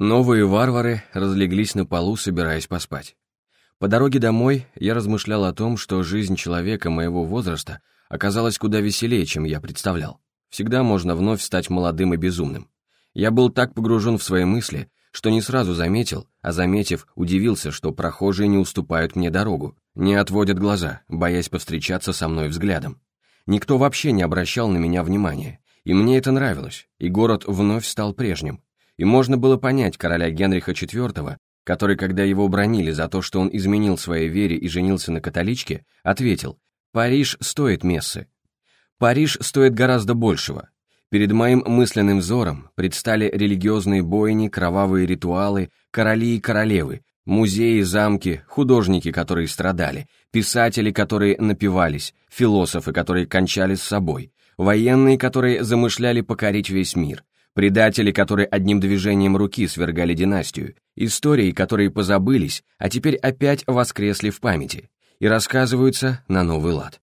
Новые варвары разлеглись на полу, собираясь поспать. По дороге домой я размышлял о том, что жизнь человека моего возраста оказалась куда веселее, чем я представлял. Всегда можно вновь стать молодым и безумным. Я был так погружен в свои мысли, что не сразу заметил, а заметив, удивился, что прохожие не уступают мне дорогу, не отводят глаза, боясь повстречаться со мной взглядом. Никто вообще не обращал на меня внимания, и мне это нравилось, и город вновь стал прежним. И можно было понять короля Генриха IV, который, когда его бронили за то, что он изменил своей вере и женился на католичке, ответил «Париж стоит мессы». Париж стоит гораздо большего, Перед моим мысленным взором предстали религиозные бойни, кровавые ритуалы, короли и королевы, музеи, замки, художники, которые страдали, писатели, которые напивались, философы, которые кончали с собой, военные, которые замышляли покорить весь мир, предатели, которые одним движением руки свергали династию, истории, которые позабылись, а теперь опять воскресли в памяти и рассказываются на новый лад.